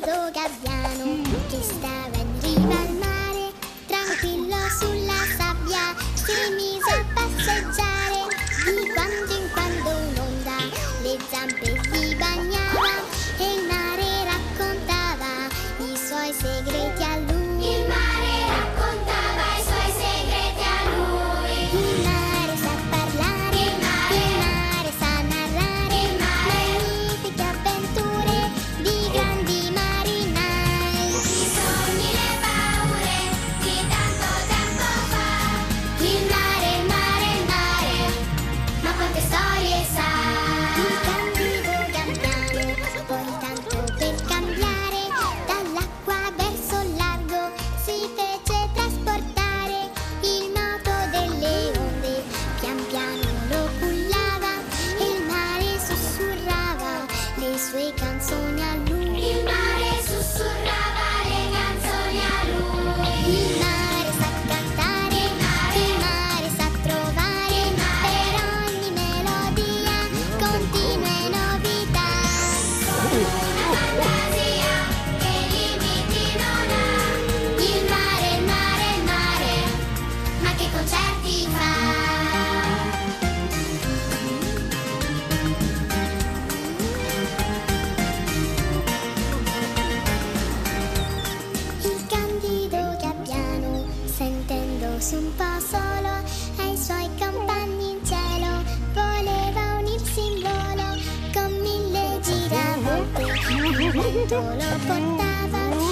gabbiano che stava in riva al mare, tranquillo sulla This week on Sonia fosse un po' solo ai suoi compagni in cielo. Voleva unirsi in volo con mille giravolte il vento lo portava